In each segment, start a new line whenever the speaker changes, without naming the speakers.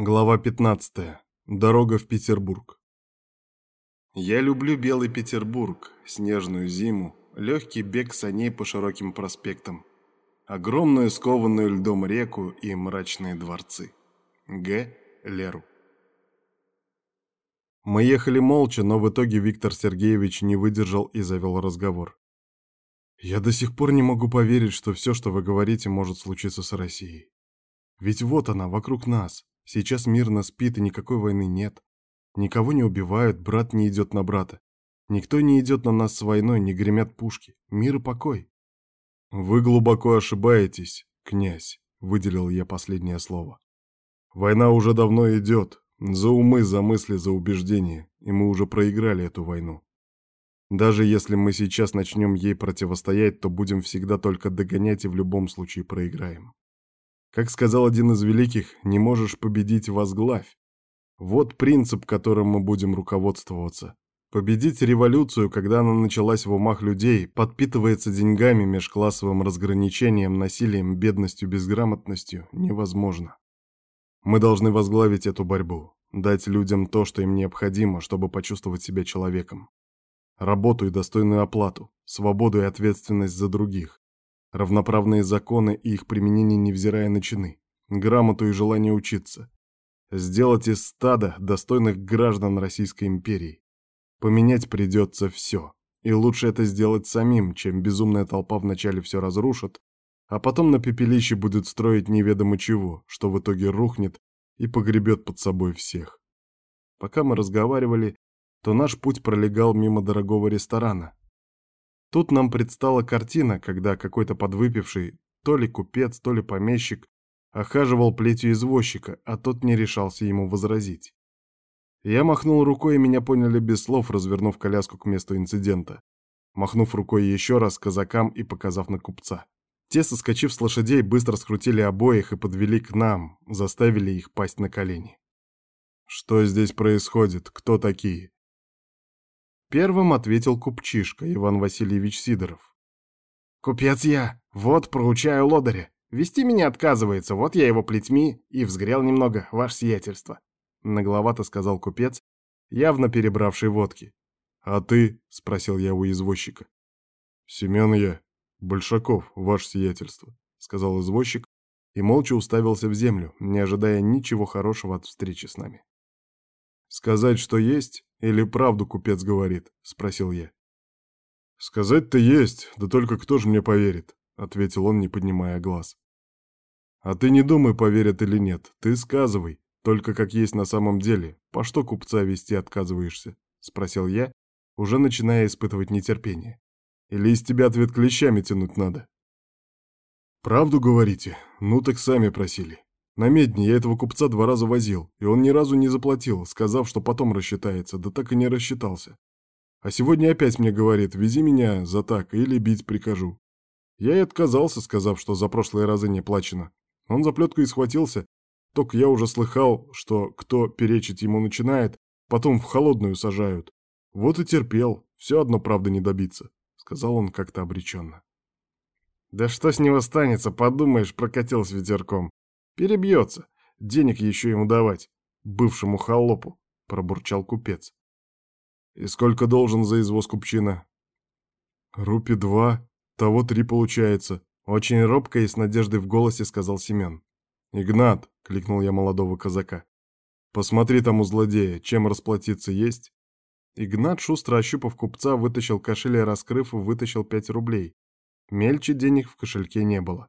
Глава 15. Дорога в Петербург. Я люблю белый Петербург, снежную зиму, легкий бег саней по широким проспектам, огромную скованную льдом реку и мрачные дворцы. Г. Леру. Мы ехали молча, но в итоге Виктор Сергеевич не выдержал и завел разговор. «Я до сих пор не могу поверить, что все, что вы говорите, может случиться с Россией. Ведь вот она, вокруг нас, Сейчас мирно спит и никакой войны нет. Никого не убивают, брат не идет на брата. Никто не идет на нас с войной, не гремят пушки. Мир и покой. Вы глубоко ошибаетесь, князь, выделил я последнее слово. Война уже давно идет. За умы, за мысли, за убеждения. И мы уже проиграли эту войну. Даже если мы сейчас начнем ей противостоять, то будем всегда только догонять и в любом случае проиграем. Как сказал один из великих, не можешь победить — возглавь. Вот принцип, которым мы будем руководствоваться. Победить революцию, когда она началась в умах людей, подпитывается деньгами, межклассовым разграничением, насилием, бедностью, безграмотностью, невозможно. Мы должны возглавить эту борьбу, дать людям то, что им необходимо, чтобы почувствовать себя человеком. Работу и достойную оплату, свободу и ответственность за других, равноправные законы и их применение невзирая на чины, грамоту и желание учиться. Сделать из стада достойных граждан Российской империи. Поменять придется все. И лучше это сделать самим, чем безумная толпа вначале все разрушит, а потом на пепелище будет строить неведомо чего, что в итоге рухнет и погребет под собой всех. Пока мы разговаривали, то наш путь пролегал мимо дорогого ресторана, Тут нам предстала картина, когда какой-то подвыпивший, то ли купец, то ли помещик, охаживал плетью извозчика, а тот не решался ему возразить. Я махнул рукой, и меня поняли без слов, развернув коляску к месту инцидента. Махнув рукой еще раз казакам и показав на купца. Те, соскочив с лошадей, быстро скрутили обоих и подвели к нам, заставили их пасть на колени. «Что здесь происходит? Кто такие?» Первым ответил купчишка Иван Васильевич Сидоров. «Купец я, вот проучаю лодыря. Вести меня отказывается, вот я его плетьми и взгрел немного, ваше сиятельство», — нагловато сказал купец, явно перебравший водки. «А ты?» — спросил я у извозчика. «Семен я, Большаков, ваше сиятельство», — сказал извозчик и молча уставился в землю, не ожидая ничего хорошего от встречи с нами. «Сказать, что есть, или правду купец говорит?» — спросил я. «Сказать-то есть, да только кто же мне поверит?» — ответил он, не поднимая глаз. «А ты не думай, поверят или нет, ты сказывай, только как есть на самом деле, по что купца вести отказываешься?» — спросил я, уже начиная испытывать нетерпение. «Или из тебя ответ клещами тянуть надо?» «Правду говорите? Ну так сами просили. На медне я этого купца два раза возил, и он ни разу не заплатил, сказав, что потом рассчитается, да так и не рассчитался. А сегодня опять мне говорит, вези меня за так или бить прикажу. Я и отказался, сказав, что за прошлые разы не плачено. Он за плетку и схватился. Только я уже слыхал, что кто перечить ему начинает, потом в холодную сажают. Вот и терпел, все одно правда не добиться, сказал он как-то обреченно. Да что с него станется, подумаешь, прокатил с ветерком. Перебьется. Денег еще ему давать. Бывшему холопу, пробурчал купец. И сколько должен за извоз купчина? Рупи два, того три получается. Очень робко и с надеждой в голосе сказал Семен. «Игнат!» — кликнул я молодого казака. «Посмотри там у злодея, чем расплатиться есть?» Игнат, шустро ощупав купца, вытащил кошель и, раскрыв, вытащил пять рублей. Мельче денег в кошельке не было.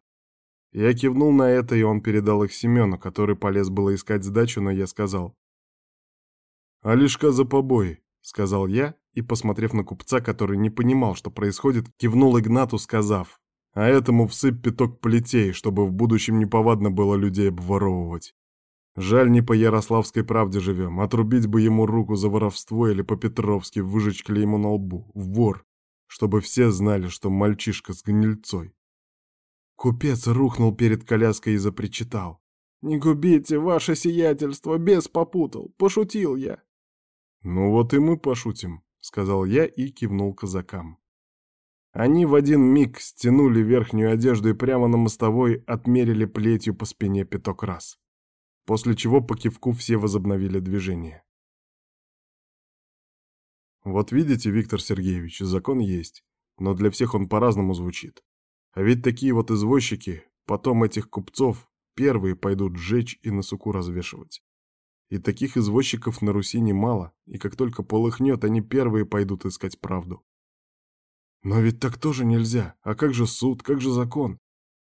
Я кивнул на это, и он передал их Семену, который полез было искать сдачу, но я сказал. «Алишка за побои», — сказал я, и, посмотрев на купца, который не понимал, что происходит, кивнул Игнату, сказав, «А этому всыпь пяток плетей, чтобы в будущем неповадно было людей обворовывать. Жаль, не по Ярославской правде живем, отрубить бы ему руку за воровство или по-петровски выжечь клейму на лбу, вор, чтобы все знали, что мальчишка с гнильцой. Купец рухнул перед коляской и запричитал. «Не губите, ваше сиятельство, бес попутал, пошутил я». «Ну вот и мы пошутим», — сказал я и кивнул казакам. Они в один миг стянули верхнюю одежду и прямо на мостовой отмерили плетью по спине пяток раз. после чего по кивку все возобновили движение. Вот видите, Виктор Сергеевич, закон есть, но для всех он по-разному звучит. А ведь такие вот извозчики, потом этих купцов, первые пойдут сжечь и на суку развешивать. И таких извозчиков на Руси немало, и как только полыхнет, они первые пойдут искать правду. Но ведь так тоже нельзя. А как же суд, как же закон?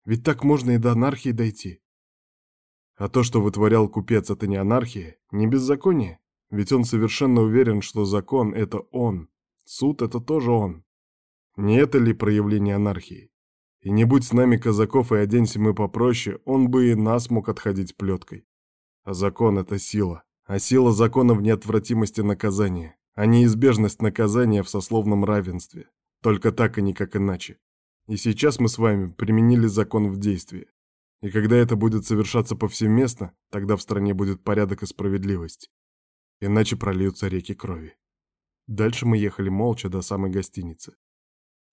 Ведь так можно и до анархии дойти. А то, что вытворял купец, это не анархия, не беззаконие. Ведь он совершенно уверен, что закон — это он, суд — это тоже он. Не это ли проявление анархии? И не будь с нами казаков и оденься мы попроще, он бы и нас мог отходить плеткой. А закон — это сила. А сила закона в неотвратимости наказания, а неизбежность наказания в сословном равенстве. Только так и никак иначе. И сейчас мы с вами применили закон в действии. И когда это будет совершаться повсеместно, тогда в стране будет порядок и справедливость. Иначе прольются реки крови. Дальше мы ехали молча до самой гостиницы.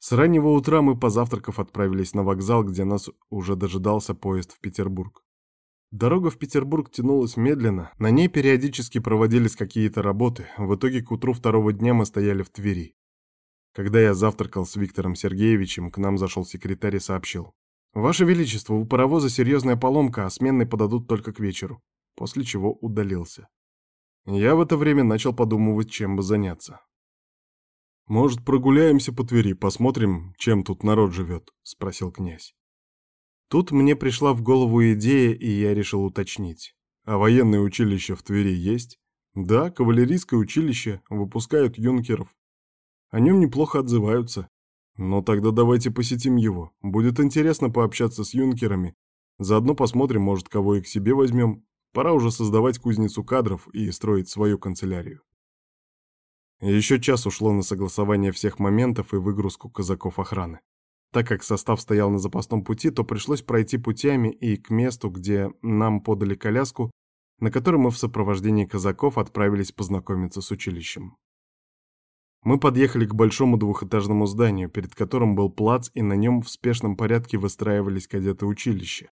С раннего утра мы, позавтракав, отправились на вокзал, где нас уже дожидался поезд в Петербург. Дорога в Петербург тянулась медленно, на ней периодически проводились какие-то работы, в итоге к утру второго дня мы стояли в Твери. Когда я завтракал с Виктором Сергеевичем, к нам зашел секретарь и сообщил. «Ваше Величество, у паровоза серьезная поломка, а сменные подадут только к вечеру», после чего удалился. Я в это время начал подумывать, чем бы заняться. «Может, прогуляемся по Твери, посмотрим, чем тут народ живет?» — спросил князь. Тут мне пришла в голову идея, и я решил уточнить. А военное училище в Твери есть? Да, кавалерийское училище, выпускают юнкеров. О нем неплохо отзываются. Но тогда давайте посетим его. Будет интересно пообщаться с юнкерами. Заодно посмотрим, может, кого и к себе возьмем. Пора уже создавать кузницу кадров и строить свою канцелярию. Еще час ушло на согласование всех моментов и выгрузку казаков охраны. Так как состав стоял на запасном пути, то пришлось пройти путями и к месту, где нам подали коляску, на которой мы в сопровождении казаков отправились познакомиться с училищем. Мы подъехали к большому двухэтажному зданию, перед которым был плац, и на нем в спешном порядке выстраивались кадеты училища.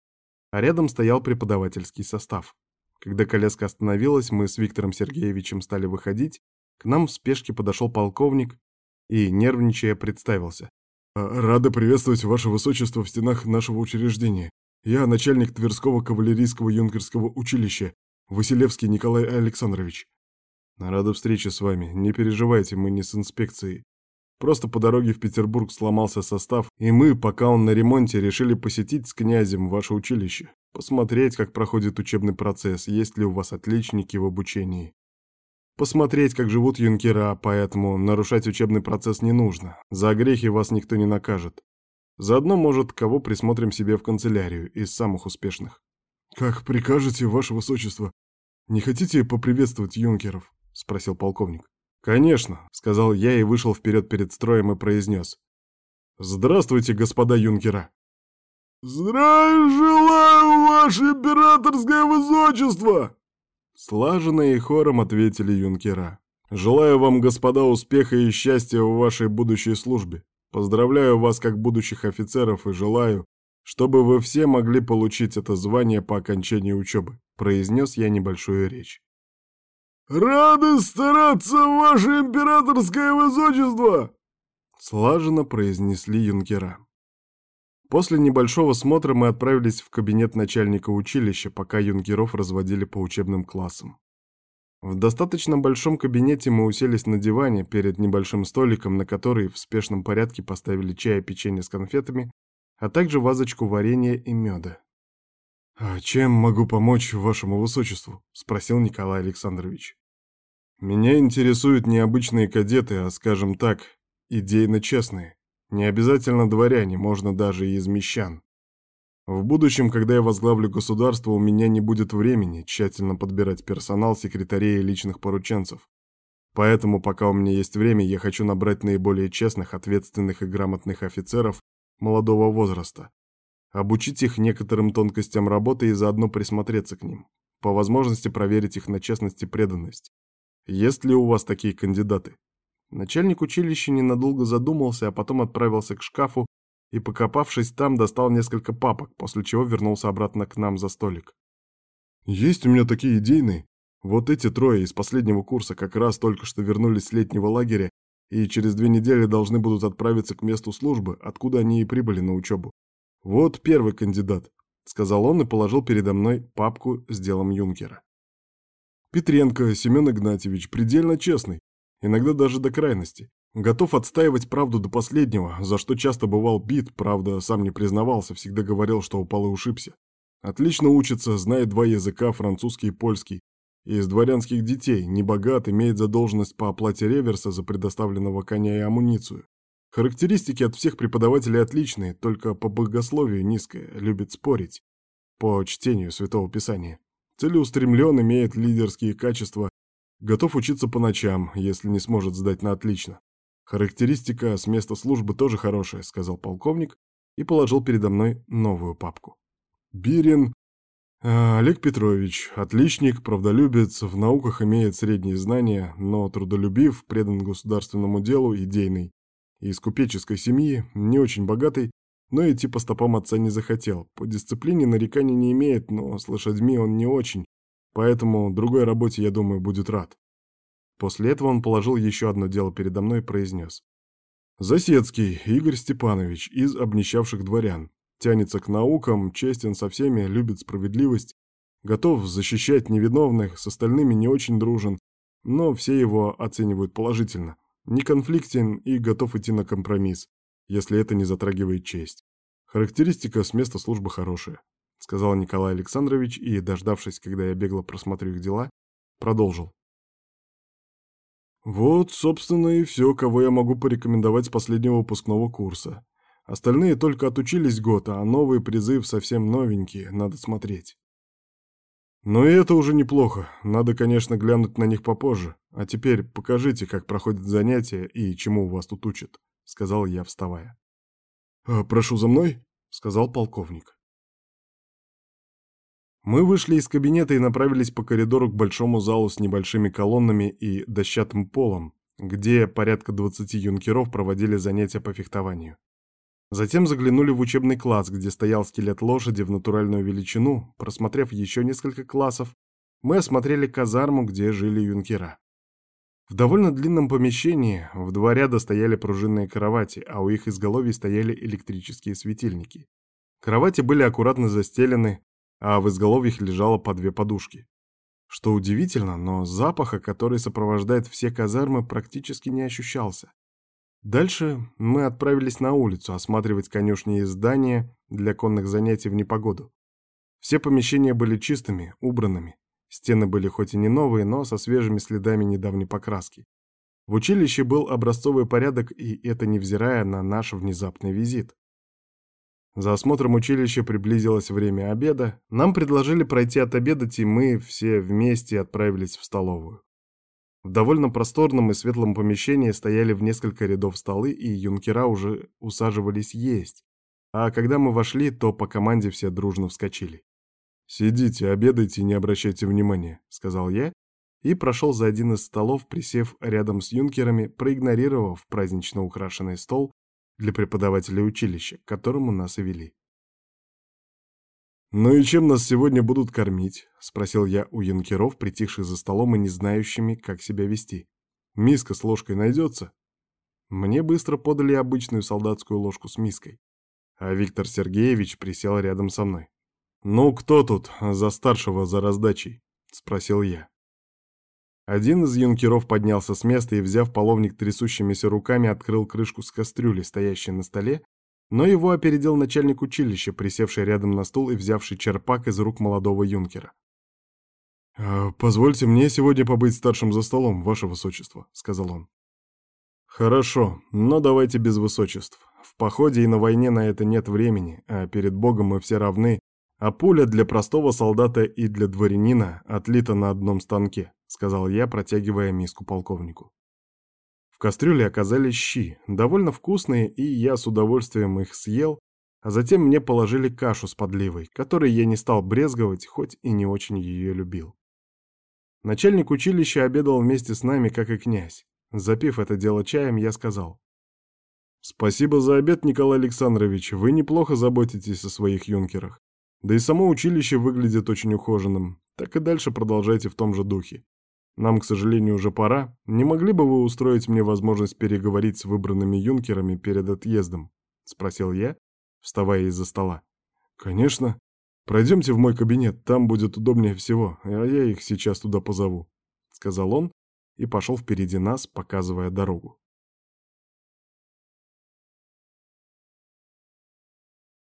А рядом стоял преподавательский состав. Когда коляска остановилась, мы с Виктором Сергеевичем стали выходить, к нам в спешке подошел полковник и, нервничая, представился. А, «Рада приветствовать ваше высочество в стенах нашего учреждения. Я начальник Тверского кавалерийского юнкерского училища, Василевский Николай Александрович». «Рада встрече с вами. Не переживайте, мы не с инспекцией. Просто по дороге в Петербург сломался состав, и мы, пока он на ремонте, решили посетить с князем ваше училище, посмотреть, как проходит учебный процесс, есть ли у вас отличники в обучении посмотреть, как живут юнкера, поэтому нарушать учебный процесс не нужно. За грехи вас никто не накажет. Заодно, может, кого присмотрим себе в канцелярию из самых успешных. «Как прикажете, ваше высочество? Не хотите поприветствовать юнкеров?» — спросил полковник. «Конечно», — сказал я и вышел вперед перед строем и произнес. «Здравствуйте, господа юнкера!» «Здравия желаю, ваше императорское высочество!» Слаженно и хором ответили юнкера. «Желаю вам, господа, успеха и счастья в вашей будущей службе. Поздравляю вас как будущих офицеров и желаю, чтобы вы все могли получить это звание по окончании учебы», произнес я небольшую речь. «Рады стараться, ваше императорское высочество!» Слаженно произнесли юнкера. После небольшого смотра мы отправились в кабинет начальника училища, пока юнгеров разводили по учебным классам. В достаточно большом кабинете мы уселись на диване перед небольшим столиком, на который в спешном порядке поставили чай и печенье с конфетами, а также вазочку варенья и меда. «А чем могу помочь вашему высочеству?» — спросил Николай Александрович. «Меня интересуют не обычные кадеты, а, скажем так, идейно честные. Не обязательно дворяне, можно даже и из мещан. В будущем, когда я возглавлю государство, у меня не будет времени тщательно подбирать персонал, секретарей и личных порученцев. Поэтому, пока у меня есть время, я хочу набрать наиболее честных, ответственных и грамотных офицеров молодого возраста. Обучить их некоторым тонкостям работы и заодно присмотреться к ним. По возможности проверить их на честность и преданность. Есть ли у вас такие кандидаты? Начальник училища ненадолго задумался, а потом отправился к шкафу и, покопавшись там, достал несколько папок, после чего вернулся обратно к нам за столик. Есть у меня такие идейные. Вот эти трое из последнего курса как раз только что вернулись с летнего лагеря и через две недели должны будут отправиться к месту службы, откуда они и прибыли на учебу. Вот первый кандидат, сказал он и положил передо мной папку с делом юнкера. Петренко Семен Игнатьевич предельно честный, иногда даже до крайности. Готов отстаивать правду до последнего, за что часто бывал бит, правда, сам не признавался, всегда говорил, что упал и ушибся. Отлично учится, знает два языка, французский и польский. Из дворянских детей, не богат, имеет задолженность по оплате реверса за предоставленного коня и амуницию. Характеристики от всех преподавателей отличные, только по богословию низкое, любит спорить. По чтению Святого Писания. Целеустремлен, имеет лидерские качества, готов учиться по ночам, если не сможет сдать на отлично. «Характеристика с места службы тоже хорошая», — сказал полковник и положил передо мной новую папку. «Бирин а, Олег Петрович, отличник, правдолюбец, в науках имеет средние знания, но трудолюбив, предан государственному делу, идейный. Из купеческой семьи, не очень богатый, но идти по стопам отца не захотел. По дисциплине нареканий не имеет, но с лошадьми он не очень, поэтому другой работе, я думаю, будет рад. После этого он положил еще одно дело передо мной и произнес. Засецкий Игорь Степанович из обнищавших дворян. Тянется к наукам, честен со всеми, любит справедливость, готов защищать невиновных, с остальными не очень дружен, но все его оценивают положительно. Не конфликтен и готов идти на компромисс, если это не затрагивает честь. Характеристика с места службы хорошая, сказал Николай Александрович и, дождавшись, когда я бегло просмотрю их дела, продолжил. Вот, собственно, и все, кого я могу порекомендовать с последнего выпускного курса. Остальные только отучились год, а новый призыв совсем новенькие, надо смотреть. Но и это уже неплохо. Надо, конечно, глянуть на них попозже. А теперь покажите, как проходят занятия и чему вас тут учат, сказал я, вставая. «А, прошу за мной, сказал полковник. Мы вышли из кабинета и направились по коридору к большому залу с небольшими колоннами и дощатым полом, где порядка 20 юнкеров проводили занятия по фехтованию. Затем заглянули в учебный класс, где стоял скелет лошади в натуральную величину. Просмотрев еще несколько классов, мы осмотрели казарму, где жили юнкера. В довольно длинном помещении в два ряда стояли пружинные кровати, а у их изголовий стояли электрические светильники. Кровати были аккуратно застелены, а в изголовьях лежало по две подушки. Что удивительно, но запаха, который сопровождает все казармы, практически не ощущался. Дальше мы отправились на улицу осматривать конюшни и здания для конных занятий в непогоду. Все помещения были чистыми, убранными. Стены были хоть и не новые, но со свежими следами недавней покраски. В училище был образцовый порядок, и это невзирая на наш внезапный визит. За осмотром училища приблизилось время обеда. Нам предложили пройти отобедать, и мы все вместе отправились в столовую. В довольно просторном и светлом помещении стояли в несколько рядов столы, и юнкера уже усаживались есть. А когда мы вошли, то по команде все дружно вскочили. «Сидите, обедайте, не обращайте внимания», — сказал я, и прошел за один из столов, присев рядом с юнкерами, проигнорировав празднично украшенный стол для преподавателей училища, к которому нас и вели. «Ну и чем нас сегодня будут кормить?» — спросил я у янкеров, притихших за столом и не знающими, как себя вести. «Миска с ложкой найдется?» Мне быстро подали обычную солдатскую ложку с миской, а Виктор Сергеевич присел рядом со мной. «Ну, кто тут за старшего за раздачей?» — спросил я. Один из юнкеров поднялся с места и, взяв половник трясущимися руками, открыл крышку с кастрюли, стоящей на столе, но его опередил начальник училища, присевший рядом на стул и взявший черпак из рук молодого юнкера. «А, «Позвольте мне сегодня побыть старшим за столом, ваше высочество», — сказал он. «Хорошо, но давайте без высочеств. В походе и на войне на это нет времени, а перед Богом мы все равны, а пуля для простого солдата и для дворянина отлита на одном станке. — сказал я, протягивая миску полковнику. В кастрюле оказались щи, довольно вкусные, и я с удовольствием их съел, а затем мне положили кашу с подливой, которой я не стал брезговать, хоть и не очень ее любил. Начальник училища обедал вместе с нами, как и князь. Запив это дело чаем, я сказал. «Спасибо за обед, Николай Александрович, вы неплохо заботитесь о своих юнкерах. Да и само училище выглядит очень ухоженным. так и дальше продолжайте в том же духе. Нам, к сожалению, уже пора. Не могли бы вы устроить мне возможность переговорить с выбранными юнкерами перед отъездом?» — спросил я, вставая из-за стола. «Конечно. Пройдемте в мой кабинет, там будет удобнее всего, а я их сейчас туда позову», — сказал он и пошел впереди нас, показывая дорогу.